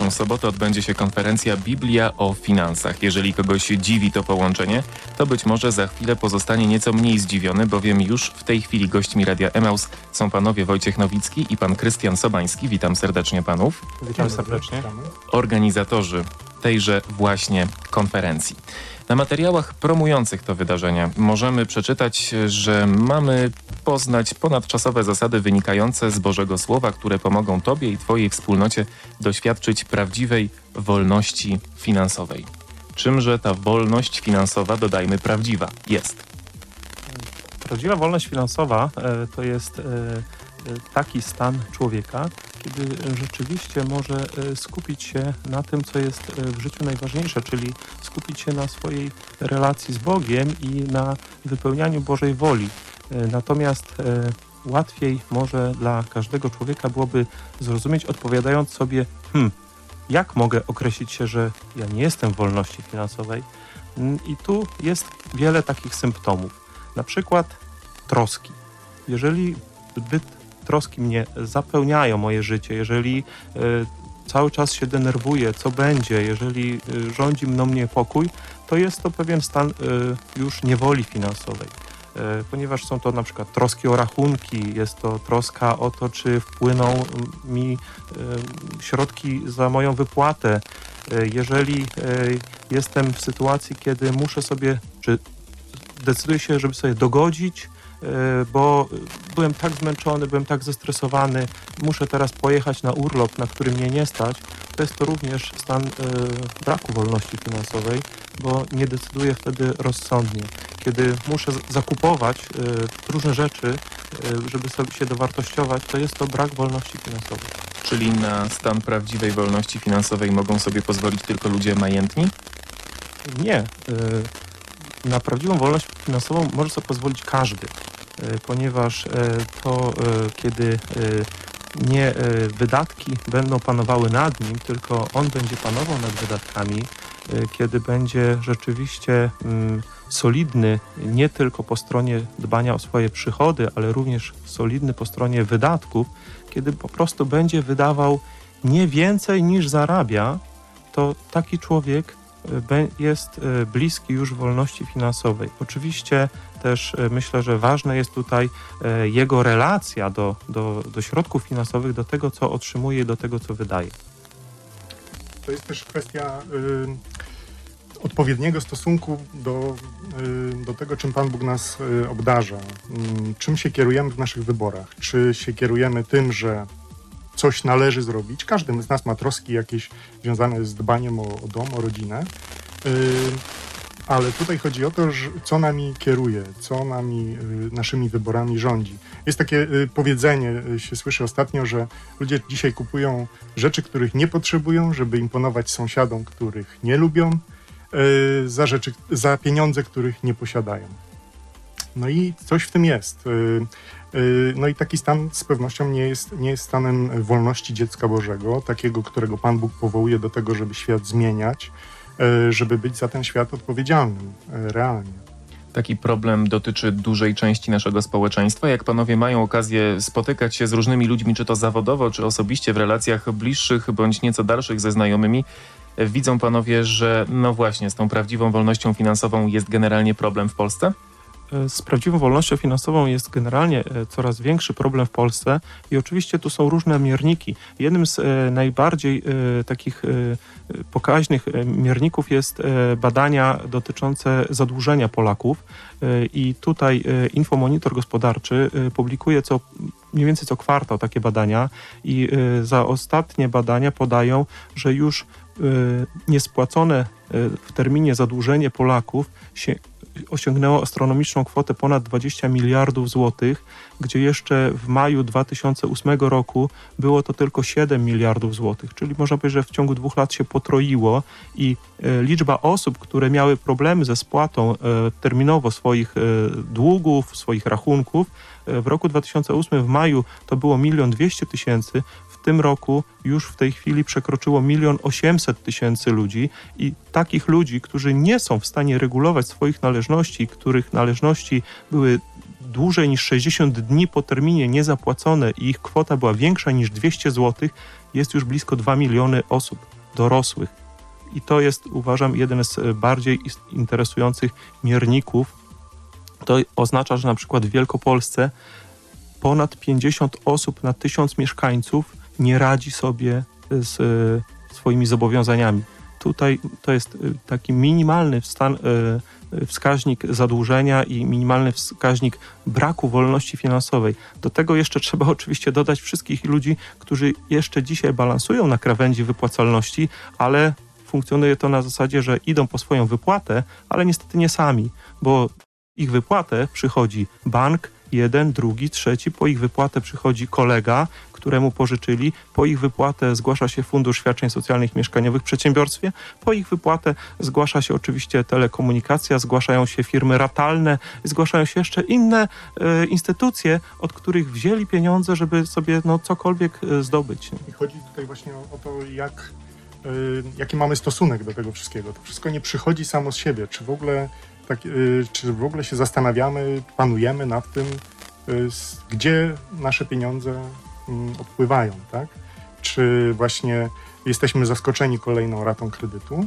najbliższą sobotę odbędzie się konferencja Biblia o finansach. Jeżeli kogoś dziwi to połączenie, to być może za chwilę pozostanie nieco mniej zdziwiony, bowiem już w tej chwili gośćmi Radia Emaus są panowie Wojciech Nowicki i pan Krystian Sobański. Witam serdecznie panów. Witam serdecznie. Organizatorzy tejże właśnie konferencji. Na materiałach promujących to wydarzenie możemy przeczytać, że mamy poznać ponadczasowe zasady wynikające z Bożego Słowa, które pomogą Tobie i Twojej wspólnocie doświadczyć prawdziwej wolności finansowej. Czymże ta wolność finansowa, dodajmy prawdziwa, jest? Prawdziwa wolność finansowa e, to jest e, e, taki stan człowieka, kiedy rzeczywiście może skupić się na tym, co jest w życiu najważniejsze, czyli skupić się na swojej relacji z Bogiem i na wypełnianiu Bożej woli. Natomiast łatwiej może dla każdego człowieka byłoby zrozumieć, odpowiadając sobie, hmm, jak mogę określić się, że ja nie jestem w wolności finansowej? Mm, I tu jest wiele takich symptomów. Na przykład troski. Jeżeli zbyt troski mnie zapełniają moje życie, jeżeli y, cały czas się denerwuję, co będzie, jeżeli y, rządzi mną niepokój, to jest to pewien stan y, już niewoli finansowej. Ponieważ są to na przykład troski o rachunki, jest to troska o to, czy wpłyną mi środki za moją wypłatę. Jeżeli jestem w sytuacji, kiedy muszę sobie, czy decyduję się, żeby sobie dogodzić, e, bo byłem tak zmęczony, byłem tak zestresowany, muszę teraz pojechać na urlop, na który mnie nie stać, to jest to również stan e, braku wolności finansowej, bo nie decyduję wtedy rozsądnie. Kiedy muszę zakupować e, różne rzeczy, żeby sobie się dowartościować, to jest to brak wolności finansowej. Czyli na stan prawdziwej wolności finansowej mogą sobie pozwolić tylko ludzie majętni? Nie na prawdziwą wolność finansową może sobie pozwolić każdy, e, ponieważ e, to e, kiedy nie wydatki będą panowały nad nim, tylko on będzie panował nad wydatkami, kiedy będzie rzeczywiście mm, solidny nie tylko po stronie dbania o swoje przychody, ale również solidny po stronie wydatków, kiedy po prostu będzie wydawał nie więcej niż zarabia, to taki człowiek jest e, bliski już wolności finansowej. Oczywiście też e, myślę, że ważna jest tutaj e, jego relacja do, do, do środków finansowych, do tego, co otrzymuje, do tego, co wydaje. To jest też kwestia y, odpowiedniego stosunku do, y, do tego, czym Pan Bóg nas y, obdarza. Y, czym się kierujemy w naszych wyborach? Czy się kierujemy tym, że coś należy zrobić. Każdy z nas ma troski jakieś związane z dbaniem o, o dom, o rodzinę. Ale tutaj chodzi o to, że co nami kieruje, co nami, yy, naszymi wyborami rządzi. Jest takie yy, powiedzenie, się słyszy ostatnio, że ludzie dzisiaj kupują rzeczy, których nie potrzebują, żeby imponować sąsiadom, których nie lubią, za, rzeczy, za pieniądze, których nie posiadają. No i coś w tym jest. Y, no i taki stan z pewnością nie jest, nie jest stanem wolności dziecka Bożego, takiego, którego Pan Bóg powołuje do tego, żeby świat zmieniać, y, żeby być za ten świat odpowiedzialnym y, realnie. Taki problem dotyczy dużej części naszego społeczeństwa. Jak panowie mają okazję spotykać się z różnymi ludźmi, czy to zawodowo, czy osobiście w relacjach bliższych bądź nieco dalszych ze znajomymi, widzą panowie, że no właśnie z tą prawdziwą wolnością finansową jest generalnie problem w Polsce? Z prawdziwą wolnością finansową jest generalnie e, coraz większy problem w Polsce i oczywiście tu są różne mierniki. Jednym z e, najbardziej e, takich pokaźnych mierników jest badania dotyczące zadłużenia Polaków i tutaj Infomonitor Gospodarczy publikuje co mniej więcej co kwartał takie badania i za ostatnie badania podają, że już niespłacone w terminie zadłużenie Polaków się osiągnęło astronomiczną kwotę ponad 20 miliardów złotych, gdzie jeszcze w maju 2008 roku było to tylko 7 miliardów złotych, czyli można powiedzieć, że w ciągu dwóch lat się potroiło i e, liczba osób, które miały problemy ze spłatą e, terminowo swoich e, długów, swoich rachunków, w roku 2008 w maju to było milion dwieście tysięcy, w tym roku już w tej chwili przekroczyło milion osiemset tysięcy ludzi i takich ludzi, którzy nie są w stanie regulować swoich należności, których należności były dłużej niż 60 dni po terminie niezapłacone i ich kwota była większa niż 200 zł, jest już blisko 2 miliony osób. dorosłych. I to jest, uważam, jeden z bardziej interesujących mierników. To oznacza, że na przykład w Wielkopolsce ponad 50 osób na tysiąc mieszkańców nie radzi sobie z swoimi zobowiązaniami. Tutaj to jest taki minimalny stan, wskaźnik zadłużenia i minimalny wskaźnik braku wolności finansowej. Do tego jeszcze trzeba oczywiście dodać wszystkich ludzi, którzy jeszcze dzisiaj balansują na krawędzi wypłacalności, ale funkcjonuje to na zasadzie, że idą po swoją wypłatę, ale niestety nie sami, bo ich wypłatę przychodzi bank, jeden, drugi, trzeci. Po ich wypłatę przychodzi kolega, któremu pożyczyli. Po ich wypłatę zgłasza się Fundusz Świadczeń Socjalnych Mieszkaniowych w przedsiębiorstwie. Po ich wypłatę zgłasza się oczywiście telekomunikacja, zgłaszają się firmy ratalne, zgłaszają się jeszcze inne e, instytucje, od których wzięli pieniądze, żeby sobie no, cokolwiek e, zdobyć. I chodzi tutaj właśnie o, to, jak e, jaki mamy stosunek do tego wszystkiego. To wszystko nie przychodzi samo z siebie. Czy w ogóle tak, y, czy w ogóle się zastanawiamy, panujemy nad tym, y, gdzie nasze pieniądze mm, odpływają, tak? Czy właśnie jesteśmy zaskoczeni kolejną ratą kredytu,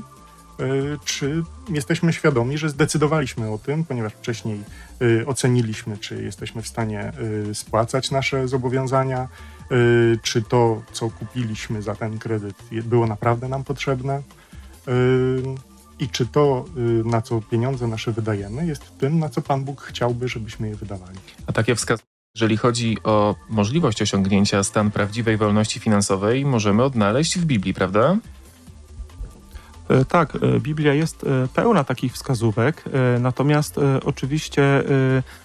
y, czy jesteśmy świadomi, że zdecydowaliśmy o tym, ponieważ wcześniej oceniliśmy, czy jesteśmy w stanie spłacać nasze zobowiązania, czy to, co kupiliśmy za ten kredyt, było naprawdę nam potrzebne i czy to, y, na co pieniądze nasze wydajemy, jest tym, na co Pan Bóg chciałby, żebyśmy je wydawali. A takie wskazówki, jeżeli chodzi o możliwość osiągnięcia stan prawdziwej wolności finansowej, możemy odnaleźć w Biblii, prawda? E, tak, e, Biblia jest e, pełna takich wskazówek, natomiast oczywiście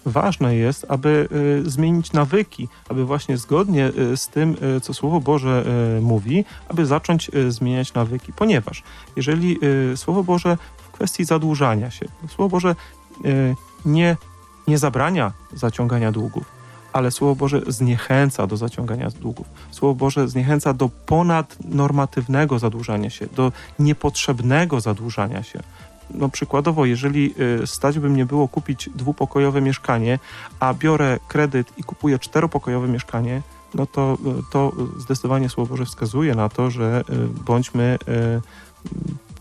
ważne jest, aby zmienić nawyki, aby właśnie zgodnie z tym, co Słowo Boże mówi, aby zacząć zmieniać nawyki, ponieważ jeżeli Słowo Boże w kwestii zadłużania się, Słowo Boże nie, nie zabrania zaciągania długów, ale Słowo Boże zniechęca do zaciągania długów. Słowo Boże zniechęca do ponadnormatywnego zadłużania się, do niepotrzebnego zadłużania się. No przykładowo, jeżeli y, stać by mnie było kupić dwupokojowe mieszkanie, a biorę kredyt i kupuję czteropokojowe mieszkanie, no to, y, to zdecydowanie Słowo Boże wskazuje na to, że y, bądźmy,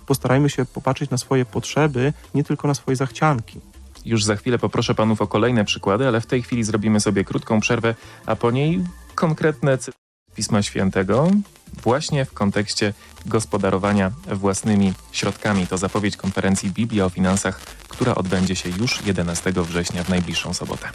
postarajmy się popatrzeć na swoje potrzeby, nie tylko na swoje zachcianki. Już za chwilę poproszę panów o kolejne przykłady, ale w tej chwili zrobimy sobie krótką przerwę, a po niej konkretne Pisma Świętego właśnie w kontekście gospodarowania własnymi środkami. To zapowiedź konferencji Biblia o finansach, która odbędzie się już 11 września w najbliższą sobotę.